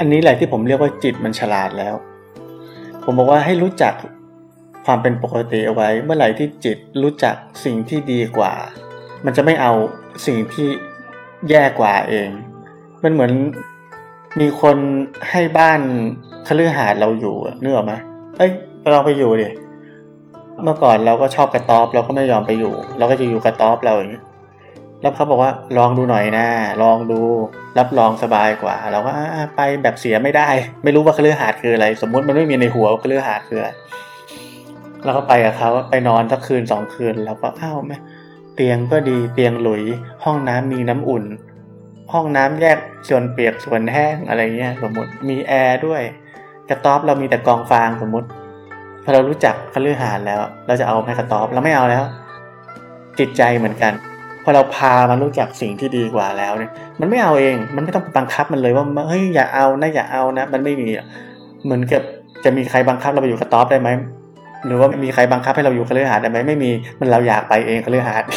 อันนี้แหละที่ผมเรียกว่าจิตมันฉลาดแล้ว ผมบอกว่าให้รู้จักความเป็นปกติเอาไว้ เมื่อไหร่ที่จิตรู้จักสิ่งที่ดีกว่า มันจะไม่เอาสิ่งที่แย่กว่าเอง มันเหมือนมีคนให้บ้านคฤหาสน์เราอยู่อะนึกออกไหมเอ้ยเราไปอยู่ดิเมื่อก่อนเราก็ชอบกระต๊อบเราก็ไม่ยอมไปอยู่ เราก็จะอยู่กระต๊อบเราอย่างนี้ แล้วเขาบอกว่าลองดูหน่อยนะลองดู รับรองสบายกว่า เราก็ไปแบบเสียไม่ได้ ไม่รู้ว่าคฤหาสน์คืออะไร สมมุติมันไม่มีในหัวว่าคฤหาสน์คืออะไรเราก็ไปกับเขาไปนอนสักคืนสองคืน แล้วก็อ้าวแม่เตียงก็ดีเตียงหลุย ห้องน้ำมีน้ำอุ่น ห้องน้ำแยกส่วนเปียกส่วนแห้งอะไรเงี้ยสมมติมีแอร์ด้วยกระต๊อบเรามีแต่กองฟางสมมติพอเรารู้จักคฤหาสน์แล้ว เราจะเอาไหมกระต๊อบเราไม่เอาแล้ว จิตใจเหมือนกัน พอเราพามันรู้จักสิ่งที่ดีกว่าแล้วเนี่ย มันไม่เอาเอง มันไม่ต้องบังคับมันเลยว่าเฮ้ยอย่าเอานะอย่าเอานะ มันไม่มีเหมือนกับจะมีใครบังคับเราไปอยู่กระต๊อบได้ไหมหรือว่ามีใครบังคับให้เราอยู่คฤหาสน์ได้ไหมไม่มีมันเราอยากไปเองคฤหาสน์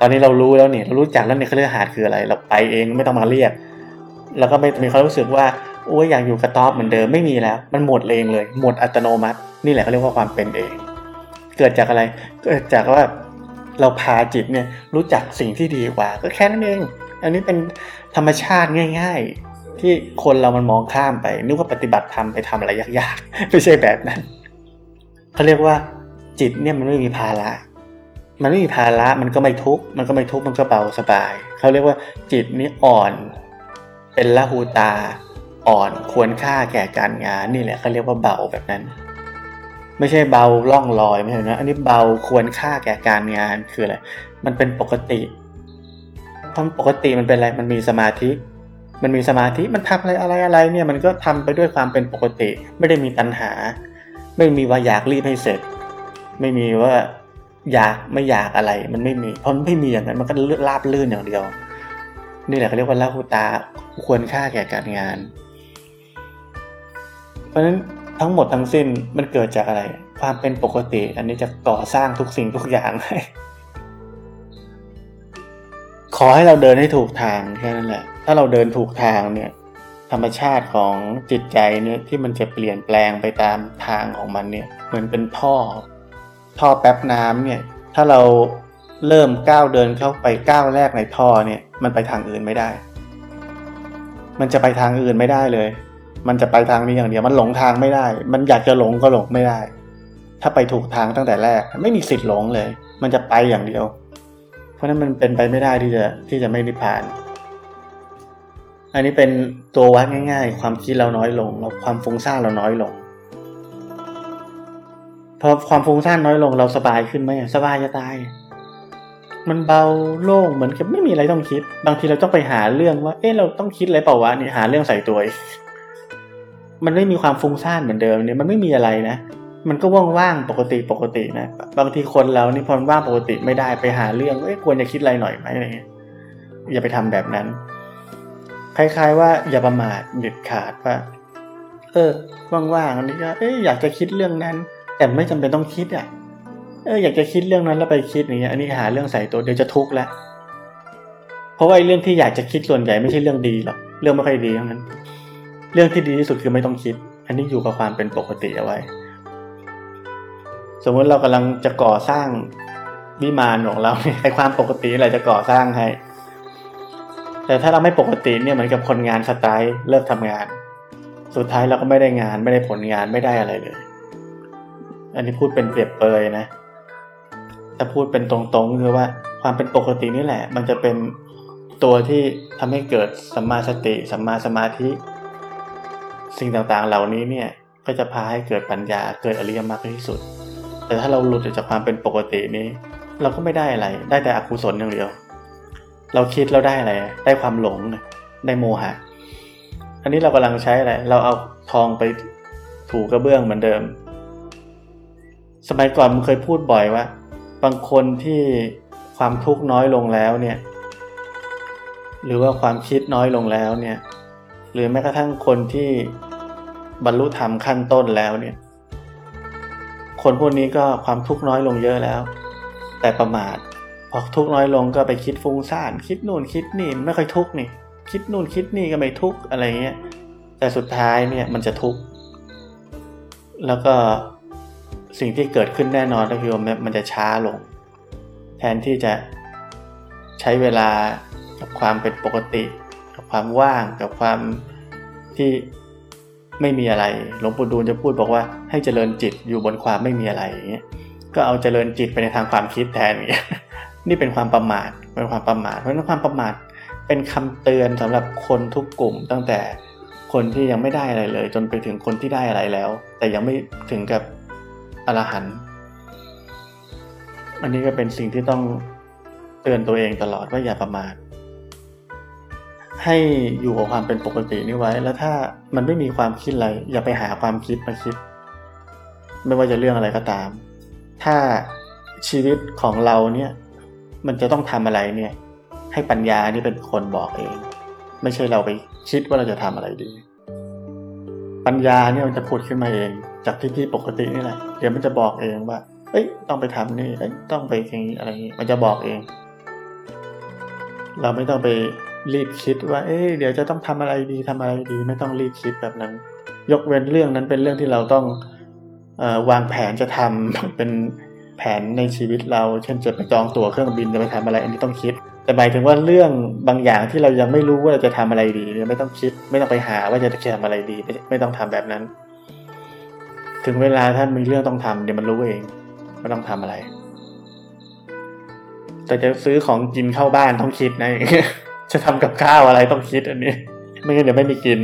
ตอนนี้เรารู้แล้วเนี่ยเรารู้จักแล้วเนี่ยคฤหาสน์คืออะไร เราไปเองไม่ต้องมาเรียก แล้วก็ไม่มีความรู้สึกว่าโอ้ยอยากอยู่กระต๊อบเหมือนเดิมไม่มีแล้ว มันหมดเองเลย หมดอัตโนมัติ นี่แหละเขาเรียกว่าความเป็นเอง เกิดจากอะไร เกิดจากว่า เราพาจิตเนี่ยรู้จักสิ่งที่ดีกว่า ก็แค่นั้นเอง อันนี้เป็นธรรมชาติง่าย ๆ ที่คนเรามันมองข้ามไปนึกว่าปฏิบัติธรรมไปทำอะไรยากๆไม่ใช่แบบนั้นเขาเรียกว่าจิตเนี่ยมันไม่มีภาระมันไม่มีภาระมันก็ไม่ทุกข์มันก็ไม่ทุกข์มันก็เบาสบาย เขาเรียกว่าจิตนี้อ่อน เป็นละหูตา อ่อนควรค่าแก่การงานนี่แหละเขาเรียกว่าเบาแบบนั้น ไม่ใช่เบาล่องลอยไม่ใช่นะ อันนี้เบาควรค่าแก่การงานคืออะไร มันเป็นปกติเพราะปกติมันเป็นอะไร มันมีสมาธิ มันมีสมาธิ มันทำอะไรอะไรอะไรเนี่ยมันก็ทำไปด้วยความเป็นปกติ ไม่ได้มีตัณหา ไม่มีว่าอยากรีบให้เสร็จ ไม่มีว่าอยากไม่อยากอะไร มันไม่มี เพราะมันไม่มีอย่างนั้น มันก็ลาบลื่นอย่างเดียว นี่แหละเขาเรียกว่าละหูตาควรค่าแก่การงาน เพราะฉะนั้น ทั้งหมดทั้งสิ้นมันเกิดจากอะไร ความเป็นปกติ อันนี้จะก่อสร้างทุกสิ่งทุกอย่างให้ขอให้เราเดินให้ถูกทางแค่นั้นแหละ ถ้าเราเดินถูกทางเนี่ย ธรรมชาติของจิตใจเนี่ยที่มันจะเปลี่ยนแปลงไปตามทางของมันเนี่ยเหมือนเป็นท่อ ท่อแป๊บน้ำเนี่ย ถ้าเราเริ่มก้าวเดินเข้าไปก้าวแรกในท่อเนี่ย มันไปทางอื่นไม่ได้ มันจะไปทางอื่นไม่ได้เลย มันจะไปทางนี้อย่างเดียวมันหลงทางไม่ได้ มันอยากจะหลงก็หลงไม่ได้ ถ้าไปถูกทางตั้งแต่แรก ไม่มีสิทธิ์หลงเลย มันจะไปอย่างเดียว เพราะนั้นมันเป็นไปไม่ได้ที่จะที่จะไม่นิพพาน อันนี้เป็นตัววัดง่าย ๆ ความคิดเราน้อยลงเราความฟุ้งซ่านเราน้อยลงพอความฟุ้งซ่านน้อยลงเราสบายขึ้นไหมสบายจะตาย มันเบาโล่งเหมือนกับไม่มีอะไรต้องคิด บางทีเราต้องไปหาเรื่องว่า เอ๊ะเราต้องคิดอะไรเปล่าวะนี่หาเรื่องใส่ตัว มันไม่มีความฟุ้งซ่านเหมือนเดิมเนี่ยมันไม่มีอะไรนะมันก็ว่างๆปกติปกตินะบางทีคนเรานี่พอว่างปกติไม่ได้ไปหาเรื่องเอ้ยควรจะคิดอะไรหน่อยไหมอะไรเงี้ยอย่าไปทำแบบนั้น คล้าย ๆ ว่าอย่าประมาทเด็ดขาดว่า เออว่างๆอันนี้ก็เอ้ยอยากจะคิดเรื่องนั้น แต่ไม่จำเป็นต้องคิดอะเอออยากจะคิดเรื่องนั้นแล้วไปคิดอย่างเงี้ยอันนี้หาเรื่องใส่ตัวเดี๋ยวจะทุกข์ล้วเพราะว่าเรื่องที่อยากจะคิดส่วนใหญ่ไม่ใช่เรื่องดีหรอกเรื่องไม่ค่อยดีทั้งนั้น เรื่องที่ดีที่สุดคือไม่ต้องคิด อันนี้อยู่กับความเป็นปกติเอาไว้ สมมติเรากำลังจะก่อสร้างวิมานของเราเนี่ยไอความปกติอะไรจะก่อสร้างให้ แต่ถ้าเราไม่ปกติเนี่ยเหมือนกับคนงานสไตล์เลิกทำงาน สุดท้ายเราก็ไม่ได้งานไม่ได้ผลงานไม่ได้อะไรเลย อันนี้พูดเป็นเปรียบเปยนะ ถ้าพูดเป็นตรงๆคือว่าความเป็นปกตินี่แหละ มันจะเป็นตัวที่ทำให้เกิดสัมมาสติสัมมาสมาธิ สิ่งต่างๆ เหล่านี้เนี่ยก็จะพาให้เกิดปัญญาเกิดอริยมรรคที่สุด แต่ถ้าเราหลุดจากความเป็นปกตินี้ เราก็ไม่ได้อะไร ได้แต่อกุศลอย่างเดียว เราคิดเราได้อะไร ได้ความหลง ได้โมหะ อันนี้เรากำลังใช้อะไร เราเอาทองไปถูกระเบื้องเหมือนเดิม สมัยก่อนมันเคยพูดบ่อยว่า บางคนที่ความทุกข์น้อยลงแล้วเนี่ย หรือว่าความคิดน้อยลงแล้วเนี่ย หรือแม้กระทั่งคนที่ บรรลุธรรมขั้นต้นแล้วเนี่ย คนพวกนี้ก็ความทุกข์น้อยลงเยอะแล้ว แต่ประมาทพอทุกข์น้อยลงก็ไปคิดฟุ้งซ่านคิดนู่นคิดนี่ไม่ค่อยทุกข์นี่ คิดนู่นคิดนี่ก็ไม่ทุกข์อะไรเงี้ยแต่สุดท้ายเนี่ยมันจะทุกข์แล้วก็สิ่งที่เกิดขึ้นแน่นอนก็คือมันจะช้าลง แทนที่จะใช้เวลากับความเป็นปกติ กับความว่างกับความที่ ไม่มีอะไร หลวงปู่ดูลจะพูดบอกว่าให้เจริญจิตอยู่บนความไม่มีอะไรอย่างเงี้ย ก็เอาเจริญจิตไปในทางความคิดแทนอย่างเงี้ย นี่เป็นความประมาท เป็นความประมาท เพราะนั้นความประมาทเป็นคำเตือนสำหรับคนทุกกลุ่ม ตั้งแต่คนที่ยังไม่ได้อะไรเลย จนไปถึงคนที่ได้อะไรแล้ว แต่ยังไม่ถึงกับอรหันต์อันนี้ก็เป็นสิ่งที่ต้องเตือนตัวเองตลอดว่าอย่าประมาท ให้อยู่กับความเป็นปกตินี้ไว้ แล้วถ้ามันไม่มีความคิดอะไร อย่าไปหาความคิดมาคิด ไม่ว่าจะเรื่องอะไรก็ตาม ถ้าชีวิตของเราเนี่ย มันจะต้องทำอะไรเนี่ย ให้ปัญญานี่เป็นคนบอกเอง ไม่ใช่เราไปคิดว่าเราจะทำอะไรดี ปัญญาเนี่ยมันจะผุดขึ้นมาเอง จากที่ที่ปกตินี่แหละเดี๋ยวมันจะบอกเองว่า เอ้ย ต้องไปทำนี่เอ้ยต้องไปอย่างนี้อะไรนี้มันจะบอกเอง เราไม่ต้องไป รีบคิดว่า เอ๊เดี๋ยวจะต้องทำอะไรดีทำอะไรดี ไม่ต้องรีบคิดแบบนั้น ยกเว้นเรื่องนั้นเป็นเรื่องที่เราต้องอวางแผนจะทำเป็นแผนในชีวิตเรา เช่นจะไปจองตั๋วเครื่องบินจะไปทำอะไร อันนี้ต้องคิด แต่หมายถึงว่าเรื่องบางอย่างที่เรายังไม่รู้ว่าจะทำอะไรดีไม่ต้องคิด ไม่ต้องไปหาว่าจะทำอะไรดี ไม่ไม่ต้องทำแบบนั้น ถึงเวลาท่านมีเรื่องต้องทำเดี๋ยวมันรู้เองไม่ต้องทำอะไร แต่จะซื้อของกินเข้าบ้านต้องคิดนะ จะทำกับข้าวอะไรต้องคิดอันนี้ ไม่งั้นเดี๋ยวไม่มีกิน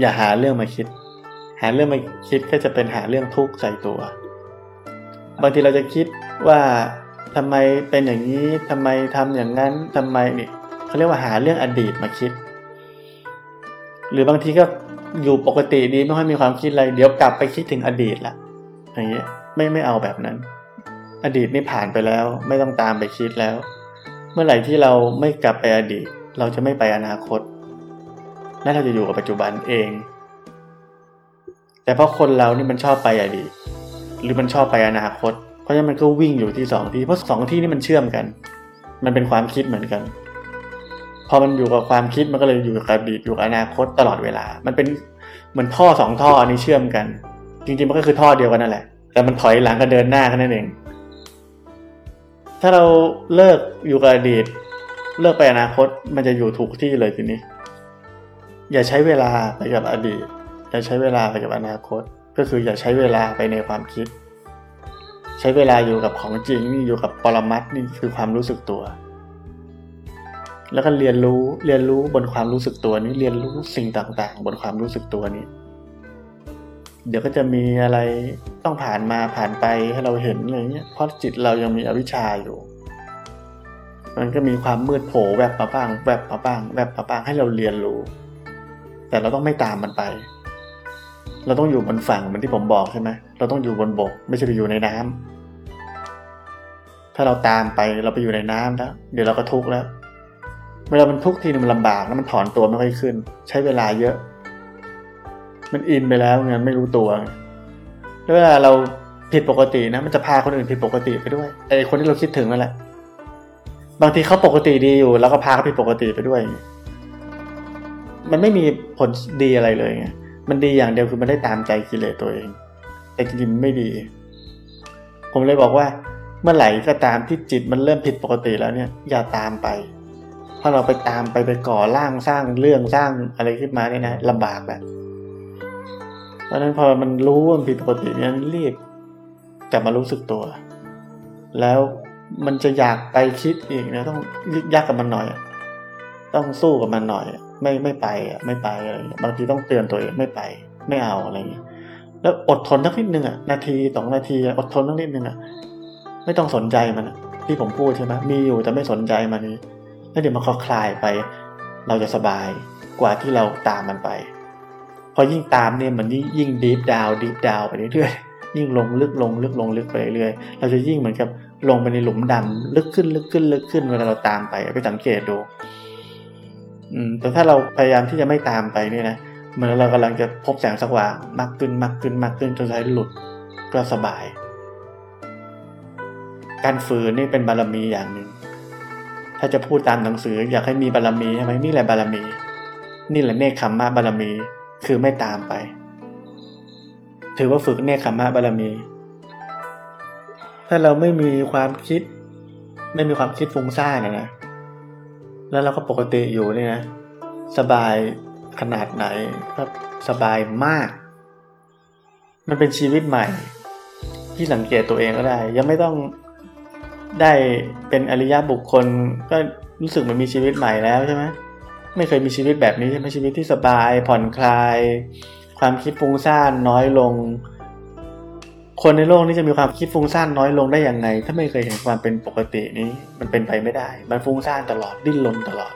อย่าหาเรื่องมาคิด หาเรื่องมาคิดก็จะเป็นหาเรื่องทุกข์ใส่ตัว บางทีเราจะคิดว่าทำไมเป็นอย่างนี้ทำไมทำอย่างนั้นทำไมนี่เขาเรียกว่าหาเรื่องอดีตมาคิด หรือบางทีก็อยู่ปกติดีไม่ค่อยมีความคิดอะไร เดี๋ยวกลับไปคิดถึงอดีตละอย่างเงี้ยไม่ไม่เอาแบบนั้น อดีตนี่ผ่านไปแล้ว ไม่ต้องตามไปคิดแล้ว เมื่อไหร่ที่เราไม่กลับไปอดีต เราจะไม่ไปอนาคต และเราจะอยู่กับปัจจุบันเอง แต่เพราะคนเรานี่มันชอบไปอดีต หรือมันชอบไปอนาคต เพราะฉะนั้นมันก็วิ่งอยู่ที่สองที่เพราะสองที่นี่มันเชื่อมกัน มันเป็นความคิดเหมือนกัน พอมันอยู่กับความคิดมันก็เลยอยู่กับอดีตอยู่กับอนาคตตลอดเวลา มันเป็นเหมือนท่อสองท่ออันนี้เชื่อมกัน จริงๆมันก็คือท่อเดียวกันนั่นแหละ แต่มันถอยหลังกับเดินหน้าแค่นั้นเอง ถ้าเราเลิกอยู่กับอดีต เลิกไปอนาคตมันจะอยู่ถูกที่เลยทีนี้ อย่าใช้เวลาไปกับอดีต อย่าใช้เวลาไปกับอนาคต ก็คืออย่าใช้เวลาไปในความคิด ใช้เวลาอยู่กับของจริงนี่อยู่กับปรมัตนี่คือความรู้สึกตัว แล้วก็เรียนรู้เรียนรู้บนความรู้สึกตัวนี้เรียนรู้สิ่งต่างๆ บนความรู้สึกตัวนี้ เดี๋ยวก็จะมีอะไรต้องผ่านมาผ่านไปให้เราเห็นอะไรเงี้ยเพราะจิตเรายังมีอวิชชาอยู่ มันก็มีความมืดโผล่แวบมาบ้าง แวบมาบ้าง แวบมาบ้างให้เราเรียนรู้ แต่เราต้องไม่ตามมันไป เราต้องอยู่บนฝั่งเหมือนที่ผมบอกใช่ไหมเราต้องอยู่บนบก ไม่ใช่ไปอยู่ในน้ำถ้าเราตามไปเราไปอยู่ในน้ำแล้วเดี๋ยวเราก็ทุกข์แล้ว เวลามันทุกข์ทีนึงมันลำบากแล้วมันถอนตัวไม่ค่อยขึ้น ใช้เวลาเยอะ มันอินไปแล้วงั้นไม่รู้ตัวเวลาเราผิดปกตินะ มันจะพาคนอื่นผิดปกติไปด้วยไอ้คนที่เราคิดถึงนั่นแหละ บางทีเขาปกติดีอยู่ แล้วก็พาเขาผิดปกติไปด้วย มันไม่มีผลดีอะไรเลยไงมันดีอย่างเดียวคือมันได้ตามใจกิเลสตัวเอง แต่จริงๆไม่ดี ผมเลยบอกว่า เมื่อไหร่ก็ตามที่จิตมันเริ่มผิดปกติแล้วเนี่ย อย่าตามไปเพราะเราไปตามไปไปก่อร่างสร้างเรื่องสร้างอะไรขึ้นมาเนี่ยนะลำบากแบบ เพราะนั้นพอมันรู้ว่ามันผิดปกติเนี่ยรีบกลับมารู้สึกตัว แล้วมันจะอยากไปคิดอีกนะต้องยึดยักกับมันหน่อย ต้องสู้กับมันหน่อย ไม่ไม่ไปอะไม่ไปอะไรบางทีต้องเตือนตัวเองไม่ไปไม่เอาอะไรอย่างเงี้ยแล้วอดทนสักนิดนึงอะนาทีสองนาทีอดทนสักนิดนึงอะไม่ต้องสนใจมันที่ผมพูดใช่ไหมมีอยู่แต่ไม่สนใจมันนี้แล้วเดี๋ยวมันคลายไป เราจะสบายกว่าที่เราตามมันไป พอยิ่งตามเนี่ยมันยิ่งดีฟดาวดีฟดาวไปเรื่อยๆยิ่งลงลึกลงลึกลงลึกไปเรื่อยๆเราจะยิ่งเหมือนกับลงไปในหลุมดำลึกขึ้นลึกขึ้นลึกขึ้นเวลาเราตามไปไปสังเกตดูอืมแต่ถ้าเราพยายามที่จะไม่ตามไปเนี่ยนะเหมือนเรากำลังจะพบแสงสว่างมากขึ้นมากขึ้นมากขึ้นจนใช้หลุดก็สบาย การฝืนนี่เป็นบารมีอย่างหนึ่งถ้าจะพูดตามหนังสืออยากให้มีบารมีใช่ไหมนี่แหละบารมี นี่แหละเนคขมมะบารมี คือไม่ตามไป ถือว่าฝึกเนคขมมะบารมี ถ้าเราไม่มีความคิด ไม่มีความคิดฟุ้งซ่านนะนะแล้วเราก็ปกติอยู่เนี่ยนะสบายขนาดไหนครับสบายมาก มันเป็นชีวิตใหม่ ที่สังเกตตัวเองก็ได้ ยังไม่ต้องได้เป็นอริยบุคคล ก็รู้สึกเหมันมีชีวิตใหม่แล้วใช่ไหม ไม่เคยมีชีวิตแบบนี้ใช่ไหมชีวิตที่สบาย ผ่อนคลาย ความคิดฟุ้งซ่านน้อยลง คนในโลกนี้จะมีความคิดฟุ้งซ่านน้อยลงได้อย่างไง ถ้าไม่เคยเห็นความเป็นปกตินี้ มันเป็นไปไม่ได้ มันฟุ้งซ่านตลอดดิ้นรนตลอด